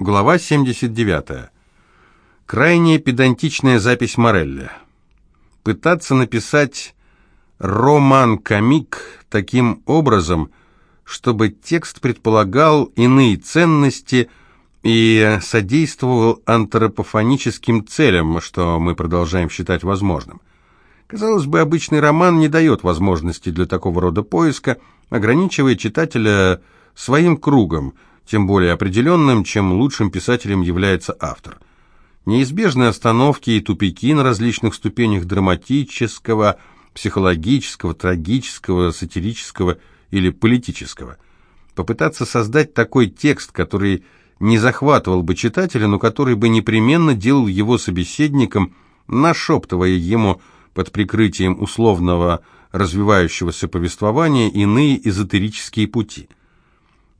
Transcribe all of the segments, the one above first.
Глава 79. Крайне педантичная запись Морелли. Пытаться написать роман-комик таким образом, чтобы текст предполагал иные ценности и содействовал антропофоническим целям, что мы продолжаем считать возможным. Казалось бы, обычный роман не дает возможности для такого рода поиска, ограничивая читателя своим кругом, тем более определенным, чем лучшим писателем является автор. Неизбежны остановки и тупики на различных ступенях драматического, психологического, трагического, сатирического или политического. Попытаться создать такой текст, который не захватывал бы читателя, но который бы непременно делал его собеседником, нашептывая ему – под прикрытием условного развивающегося повествования иные эзотерические пути.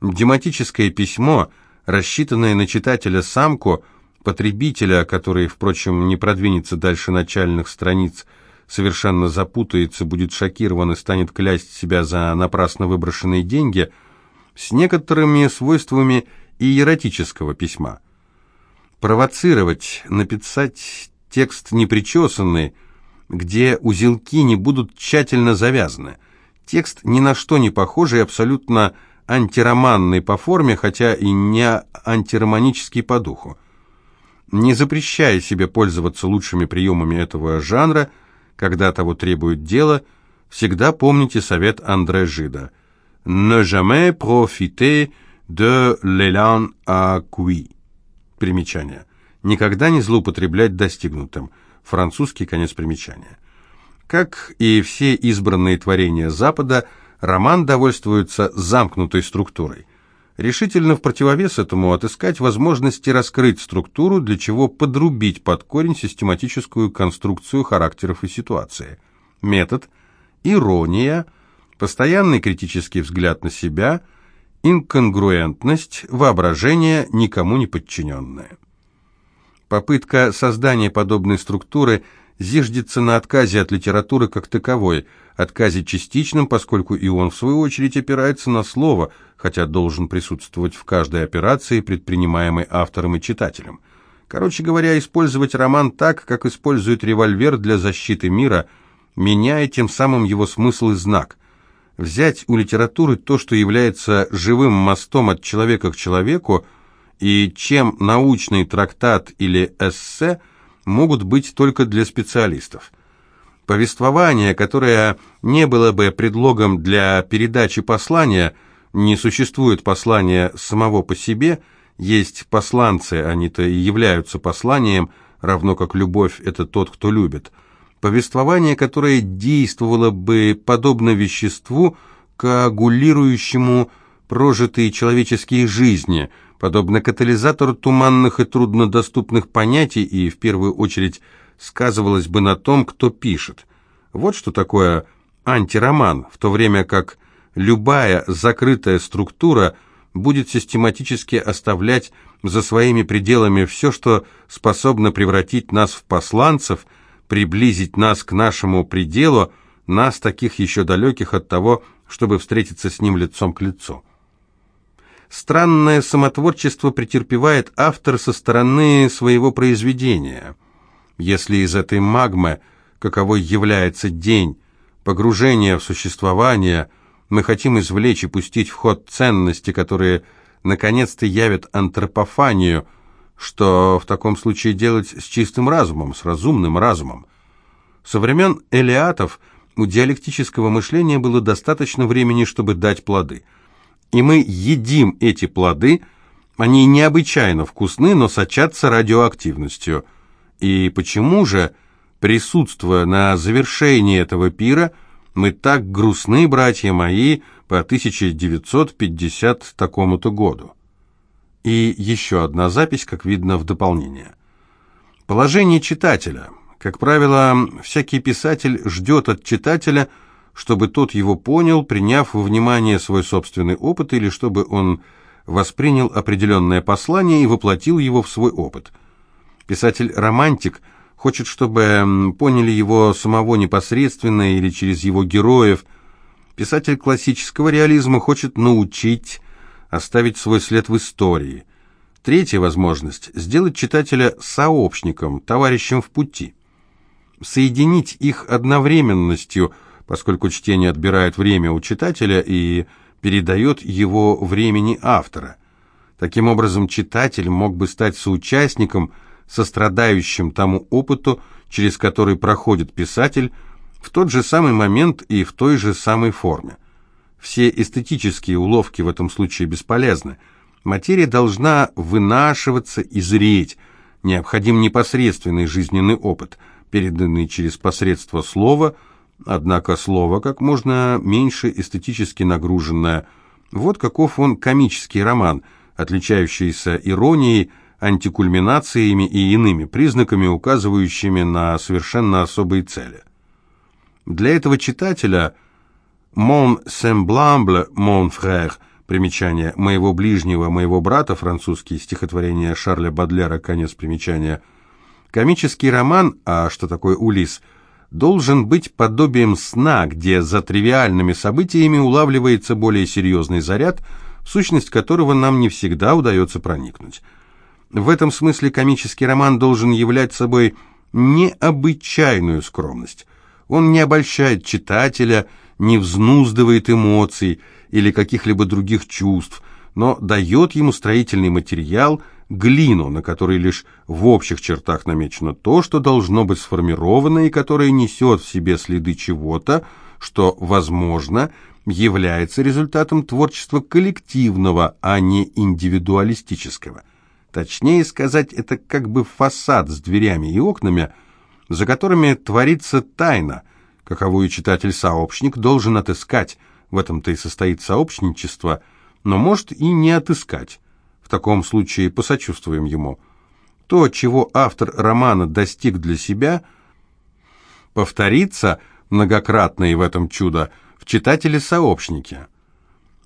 Дематическое письмо, рассчитанное на читателя самку, потребителя, который, впрочем, не продвинется дальше начальных страниц, совершенно запутается, будет шокирован и станет клясть себя за напрасно выброшенные деньги, с некоторыми свойствами иеротического письма. Провоцировать, написать текст непричесанный – где узелки не будут тщательно завязаны. Текст ни на что не похожий, абсолютно антироманный по форме, хотя и не антироманический по духу. Не запрещая себе пользоваться лучшими приемами этого жанра, когда того требует дело, всегда помните совет Андре Жида «Ne jamais profiter de l'élan acquis». Примечание. Никогда не злоупотреблять достигнутым – Французский конец примечания. Как и все избранные творения Запада, роман довольствуется замкнутой структурой. Решительно в противовес этому отыскать возможности раскрыть структуру, для чего подрубить под корень систематическую конструкцию характеров и ситуации. Метод – ирония, постоянный критический взгляд на себя, инконгруентность, воображение, никому не подчиненное. Попытка создания подобной структуры зиждется на отказе от литературы как таковой, отказе частичном, поскольку и он, в свою очередь, опирается на слово, хотя должен присутствовать в каждой операции, предпринимаемой автором и читателем. Короче говоря, использовать роман так, как использует револьвер для защиты мира, меняя тем самым его смысл и знак. Взять у литературы то, что является живым мостом от человека к человеку – и чем научный трактат или эссе могут быть только для специалистов. Повествование, которое не было бы предлогом для передачи послания, не существует послания самого по себе, есть посланцы, они-то и являются посланием, равно как любовь – это тот, кто любит. Повествование, которое действовало бы подобно веществу, коагулирующему прожитые человеческие жизни – подобно катализатору туманных и труднодоступных понятий и, в первую очередь, сказывалось бы на том, кто пишет. Вот что такое антироман, в то время как любая закрытая структура будет систематически оставлять за своими пределами все, что способно превратить нас в посланцев, приблизить нас к нашему пределу, нас, таких еще далеких от того, чтобы встретиться с ним лицом к лицу. Странное самотворчество претерпевает автор со стороны своего произведения. Если из этой магмы, каковой является день, погружение в существование, мы хотим извлечь и пустить в ход ценности, которые наконец-то явят антропофанию, что в таком случае делать с чистым разумом, с разумным разумом. Со времен Элиатов у диалектического мышления было достаточно времени, чтобы дать плоды – и мы едим эти плоды, они необычайно вкусны, но сочатся радиоактивностью. И почему же, присутствуя на завершении этого пира, мы так грустны, братья мои, по 1950 такому-то году? И еще одна запись, как видно в дополнение. Положение читателя. Как правило, всякий писатель ждет от читателя – чтобы тот его понял, приняв во внимание свой собственный опыт, или чтобы он воспринял определенное послание и воплотил его в свой опыт. Писатель-романтик хочет, чтобы поняли его самого непосредственно или через его героев. Писатель классического реализма хочет научить, оставить свой след в истории. Третья возможность – сделать читателя сообщником, товарищем в пути. Соединить их одновременностью, поскольку чтение отбирает время у читателя и передает его времени автора. Таким образом, читатель мог бы стать соучастником, сострадающим тому опыту, через который проходит писатель, в тот же самый момент и в той же самой форме. Все эстетические уловки в этом случае бесполезны. Материя должна вынашиваться и зреть. Необходим непосредственный жизненный опыт, переданный через посредство слова, однако слово как можно меньше эстетически нагруженное. Вот каков он комический роман, отличающийся иронией, антикульминациями и иными признаками, указывающими на совершенно особые цели. Для этого читателя «Mon semblable, mon frère» примечание «моего ближнего, моего брата» французский, стихотворение Шарля Бадлера, конец примечания. Комический роман, а что такое Улис, должен быть подобием сна, где за тривиальными событиями улавливается более серьезный заряд, в сущность которого нам не всегда удается проникнуть. В этом смысле комический роман должен являть собой необычайную скромность. Он не обольщает читателя, не взнуздывает эмоций или каких-либо других чувств, но дает ему строительный материал, глину, на которой лишь в общих чертах намечено то, что должно быть сформировано и которое несет в себе следы чего-то, что, возможно, является результатом творчества коллективного, а не индивидуалистического. Точнее сказать, это как бы фасад с дверями и окнами, за которыми творится тайна, каковую читатель-сообщник должен отыскать, в этом-то и состоит сообщничество, но может и не отыскать. В таком случае посочувствуем ему. То, чего автор романа достиг для себя, повторится многократно и в этом чудо в читателе-сообщнике.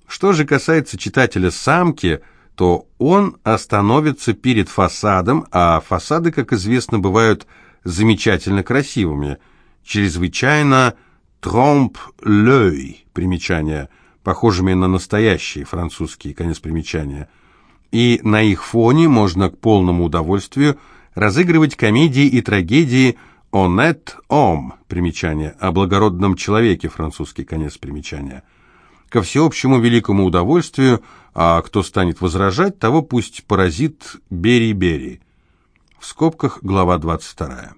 Что же касается читателя-самки – то он остановится перед фасадом, а фасады, как известно, бывают замечательно красивыми, чрезвычайно «trompe-l'œil» примечания, похожими на настоящие французские, конец примечания. И на их фоне можно к полному удовольствию разыгрывать комедии и трагедии «honnête homme» примечание, о благородном человеке, французский конец примечания. Ко всеобщему великому удовольствию – а кто станет возражать, того пусть поразит Бери-Бери. В скобках глава 22.